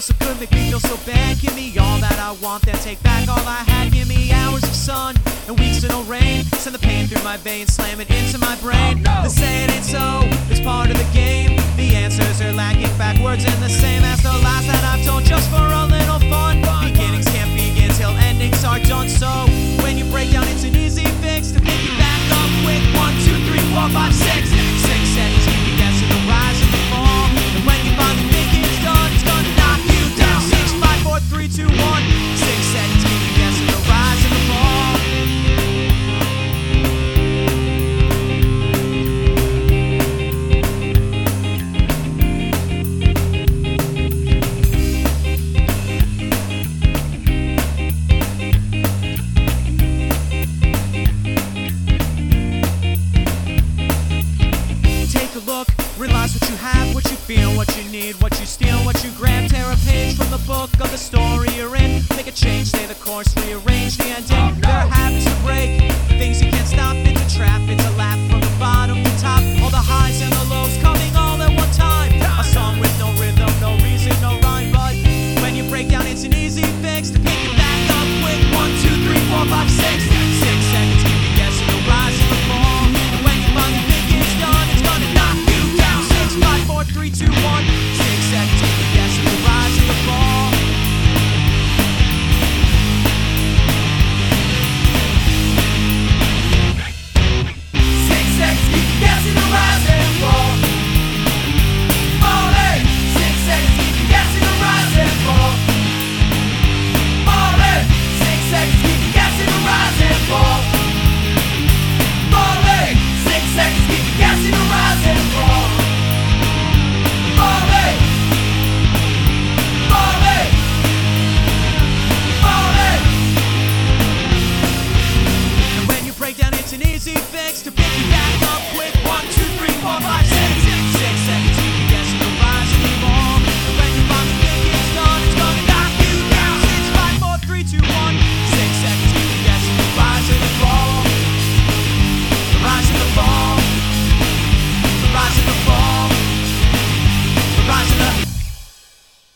feel so good, make me feel so bad. Give me all that I want, then take back all I had. Give me hours of sun and weeks of no rain. Send the pain through my veins, slam it into my brain. Oh, no. They say it ain't so Realize what you have, what you feel, what you need, what you steal, what you grab. Tear a page from the book of the story you're in. Make a change, stay the course, rearrange the ending. Oh, no. There are habits to break, things you can't stop. It's a trap, it's a lap from the bottom to top. All the highs and the lows coming all at one time. A song with no rhythm, no reason, no rhyme. But when you break down, it's an easy fix to pick it back up with one, two, three, four, five, six. fix to pick you back up with one, two, three, four, five, six.